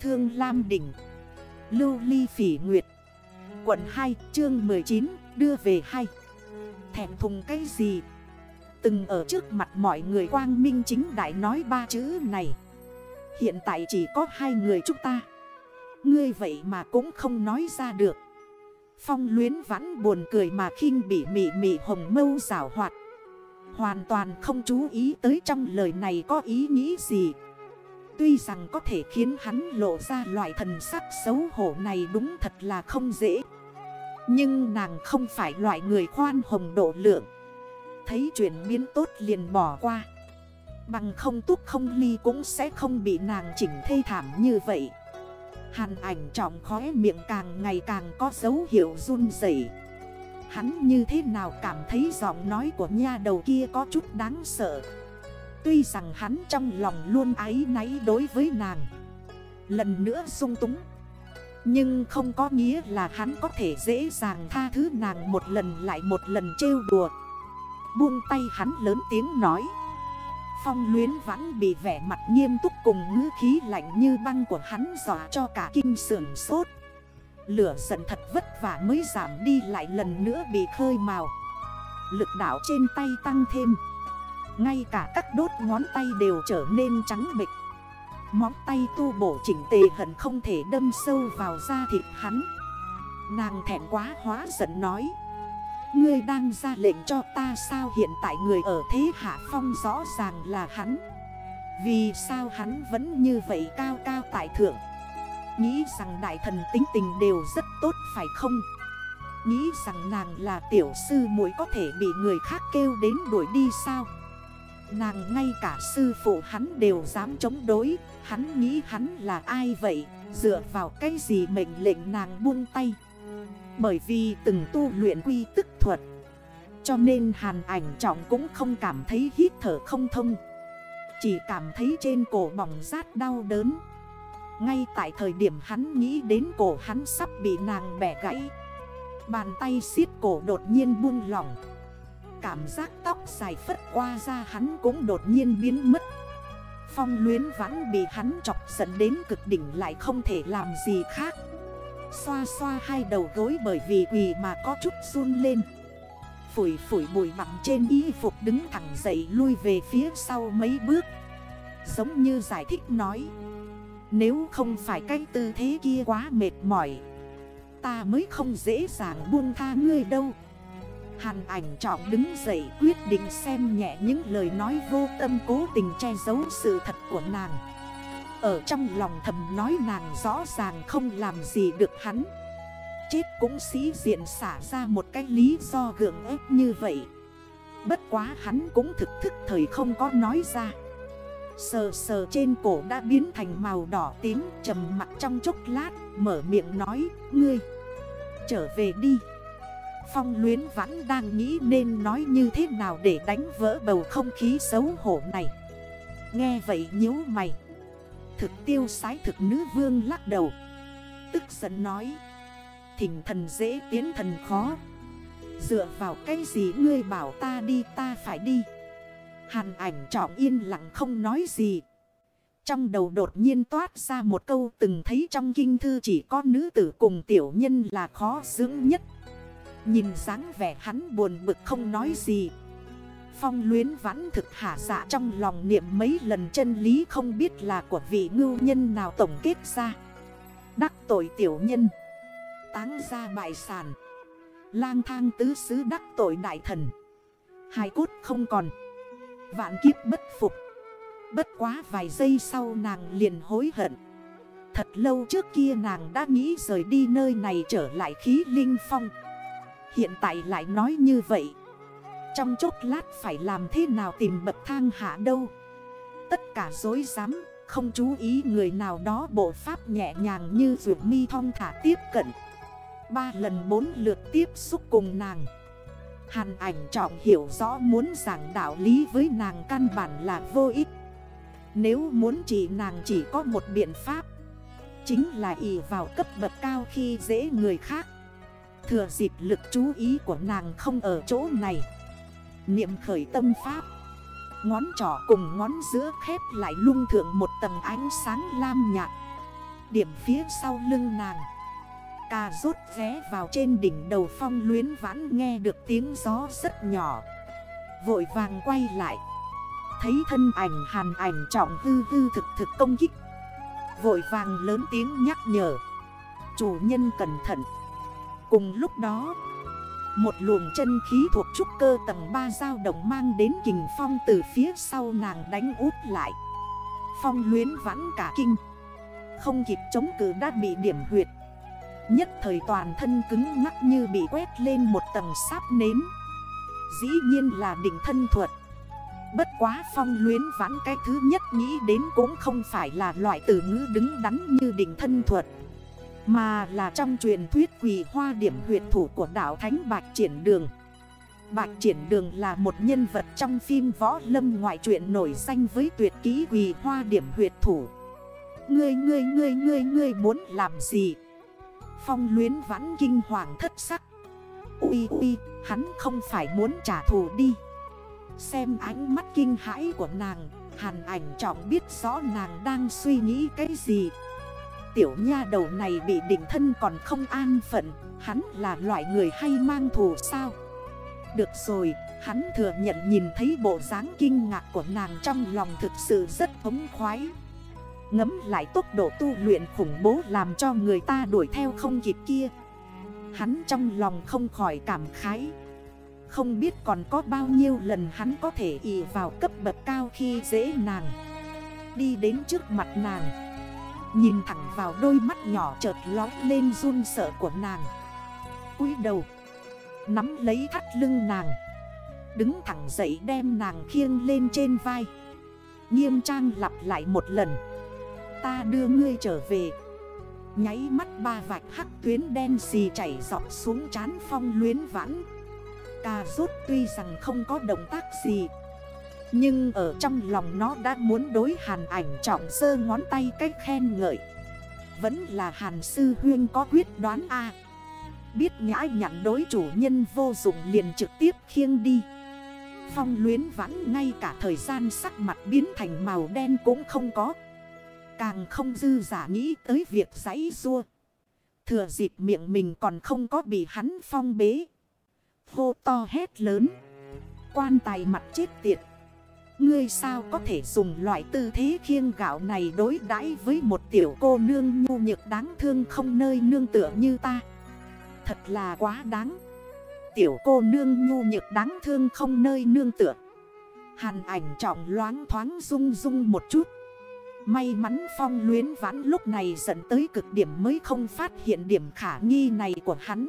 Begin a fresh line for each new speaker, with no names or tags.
Thương Lam Đỉnh. Lưu Ly Phỉ Nguyệt. Quận 2 chương 19 đưa về hay Thèm thùng cái gì? Từng ở trước mặt mọi người quang minh chính đại nói ba chữ này. Hiện tại chỉ có hai người chúng ta. Ngươi vậy mà cũng không nói ra được. Phong luyến vãn buồn cười mà khinh bị mị mị hồng mâu rảo hoạt. Hoàn toàn không chú ý tới trong lời này có ý nghĩ gì. Tuy rằng có thể khiến hắn lộ ra loại thần sắc xấu hổ này đúng thật là không dễ. Nhưng nàng không phải loại người khoan hồng độ lượng. Thấy chuyện biến tốt liền bỏ qua. Bằng không túc không ly cũng sẽ không bị nàng chỉnh thê thảm như vậy. Hàn ảnh trọng khóe miệng càng ngày càng có dấu hiệu run rẩy. Hắn như thế nào cảm thấy giọng nói của nha đầu kia có chút đáng sợ. Tuy rằng hắn trong lòng luôn ái náy đối với nàng, Lần nữa sung túng. Nhưng không có nghĩa là hắn có thể dễ dàng tha thứ nàng một lần lại một lần trêu đùa. Buông tay hắn lớn tiếng nói. Phong luyến vẫn bị vẻ mặt nghiêm túc cùng ngữ khí lạnh như băng của hắn dọa cho cả kinh sưởng sốt. Lửa giận thật vất vả mới giảm đi lại lần nữa bị khơi màu. Lực đảo trên tay tăng thêm. Ngay cả các đốt ngón tay đều trở nên trắng bịch Móng tay tu bổ chỉnh tề hận không thể đâm sâu vào da thịt hắn. Nàng thẹn quá hóa giận nói. Ngươi đang ra lệnh cho ta sao hiện tại người ở thế hạ phong rõ ràng là hắn? Vì sao hắn vẫn như vậy cao cao tại thượng? Nghĩ rằng đại thần tính tình đều rất tốt phải không? Nghĩ rằng nàng là tiểu sư muội có thể bị người khác kêu đến đuổi đi sao? Nàng ngay cả sư phụ hắn đều dám chống đối. Hắn nghĩ hắn là ai vậy? Dựa vào cái gì mệnh lệnh nàng buông tay? Bởi vì từng tu luyện quy tức thuật, Cho nên hàn ảnh trọng cũng không cảm thấy hít thở không thông. Chỉ cảm thấy trên cổ bỏng rát đau đớn. Ngay tại thời điểm hắn nghĩ đến cổ hắn sắp bị nàng bẻ gãy, Bàn tay xiết cổ đột nhiên buông lỏng. Cảm giác tóc dài phất qua ra hắn cũng đột nhiên biến mất. Phong luyến vãn bị hắn chọc dẫn đến cực đỉnh lại không thể làm gì khác. Xoa xoa hai đầu gối bởi vì quỳ mà có chút run lên. Phủi phủi bụi bặm trên y phục đứng thẳng dậy lui về phía sau mấy bước. Giống như giải thích nói, nếu không phải cái tư thế kia quá mệt mỏi, Ta mới không dễ dàng buông tha ngươi đâu. Hàn ảnh trọng đứng dậy quyết định xem nhẹ những lời nói vô tâm cố tình che giấu sự thật của nàng. Ở trong lòng thầm nói nàng rõ ràng không làm gì được hắn. Chết cũng sĩ diện xả ra một cái lý do gượng ép như vậy. Bất quá hắn cũng thực thức thời không có nói ra. Sờ sờ trên cổ đã biến thành màu đỏ tím, trầm mặt trong chốc lát, Mở miệng nói, Ngươi, trở về đi. Phong luyến vẫn đang nghĩ nên nói như thế nào để đánh vỡ bầu không khí xấu hổ này. Nghe vậy nhíu mày. Thực tiêu sái thực nữ vương lắc đầu. Tức giận nói. Thỉnh thần dễ tiến thần khó. Dựa vào cái gì ngươi bảo ta đi, ta phải đi. Hàn ảnh trọng yên lặng không nói gì. Trong đầu đột nhiên toát ra một câu, từng thấy trong kinh thư chỉ có nữ tử cùng tiểu nhân là khó dưỡng nhất. Nhìn dáng vẻ hắn buồn bực không nói gì. Phong luyến vãn thực hạ dạ trong lòng niệm mấy lần chân lý không biết là của vị ngưu nhân nào tổng kết ra. Đắc tội tiểu nhân. Táng ra bại sản. Lang thang tứ xứ đắc tội đại thần. Hai cốt không còn. Vạn kiếp bất phục Bất quá vài giây sau nàng liền hối hận Thật lâu trước kia nàng đã nghĩ rời đi nơi này trở lại khí linh phong Hiện tại lại nói như vậy. Trong chốc lát phải làm thế nào tìm bậc thang hạ đâu? Tất cả dối rắm Không chú ý người nào đó, bộ pháp nhẹ nhàng như ruột mi thong thả tiếp cận. Ba lần bốn lượt tiếp xúc cùng nàng. Hàn ảnh trọng hiểu rõ muốn giảng đạo lý với nàng căn bản là vô ích. Nếu muốn chỉ nàng chỉ có một biện pháp, Chính là ỷ vào cấp bậc cao khi dễ người khác. Thừa dịp lực chú ý của nàng không ở chỗ này. Niệm khởi tâm pháp. Ngón trỏ cùng ngón giữa khép lại lung thượng một tầng ánh sáng lam nhạt. Điểm phía sau lưng nàng. Cà rốt ghé vào trên đỉnh đầu phong luyến vãn nghe được tiếng gió rất nhỏ. Vội vàng quay lại. Thấy thân ảnh hàn ảnh trọng hư hư thực thực công kích. Vội vàng lớn tiếng nhắc nhở. Chủ nhân cẩn thận. Cùng lúc đó, Một luồng chân khí thuộc trúc cơ tầng 3 dao động mang đến kình phong từ phía sau nàng đánh út lại. Phong luyến vãn cả kinh, Không kịp chống cử đã bị điểm huyệt. Nhất thời toàn thân cứng ngắc như bị quét lên một tầng sáp nến Dĩ nhiên là đỉnh thân thuật. Bất quá phong luyến vãn cái thứ nhất nghĩ đến cũng không phải là loại từ ngữ đứng đắn như đỉnh thân thuật. Mà là trong truyền thuyết quỳ hoa điểm huyệt thủ của đảo Thánh Bạch Triển Đường. Bạch Triển Đường là một nhân vật trong phim võ lâm ngoại truyện nổi danh với tuyệt kỹ quỳ hoa điểm huyệt thủ. Ngươi ngươi ngươi ngươi ngươi muốn làm gì? Phong luyến vãn kinh hoàng thất sắc. Ui ui, hắn không phải muốn trả thù đi. Xem ánh mắt kinh hãi của nàng Hàn ảnh trọng biết rõ nàng đang suy nghĩ cái gì. Tiểu nha đầu này bị định thân còn không an phận Hắn là loại người hay mang thù sao? Được rồi, hắn thừa nhận nhìn thấy bộ dáng kinh ngạc của nàng trong lòng thực sự rất thống khoái. Ngấm lại tốc độ tu luyện khủng bố làm cho người ta đuổi theo không kịp kia. Hắn trong lòng không khỏi cảm khái. Không biết còn có bao nhiêu lần hắn có thể ị vào cấp bậc cao khi dễ nàng. Đi đến trước mặt nàng Nhìn thẳng vào đôi mắt nhỏ chợt lói lên run sợ của nàng. Cúi đầu, Nắm lấy thắt lưng nàng, Đứng thẳng dậy đem nàng khiêng lên trên vai. Nghiêm trang lặp lại một lần, Ta đưa ngươi trở về. Nháy mắt ba vạch hắc tuyến đen xì chảy dọc xuống chán phong luyến vãn. Cà rốt tuy rằng không có động tác gì nhưng ở trong lòng nó đã muốn đối hàn ảnh trọng sơ ngón tay cách khen ngợi Vẫn là hàn sư huyên có quyết đoán A Biết nhã nhặn đối chủ nhân vô dụng liền trực tiếp khiêng đi Phong luyến vãn ngay cả thời gian sắc mặt biến thành màu đen cũng không có Càng không dư giả nghĩ tới việc giấy rua. Thừa dịp miệng mình còn không có bị hắn phong bế. Hô to hét lớn. Quan tài mặt chết tiệt. Ngươi sao có thể dùng loại tư thế khiêng gạo này đối đãi với một tiểu cô nương nhu nhược đáng thương không nơi nương tựa như ta. Thật là quá đáng. Tiểu cô nương nhu nhược đáng thương không nơi nương tựa. Hàn ảnh trọng loáng thoáng rung rung một chút. May mắn phong luyến vãn lúc này dẫn tới cực điểm mới không phát hiện điểm khả nghi này của hắn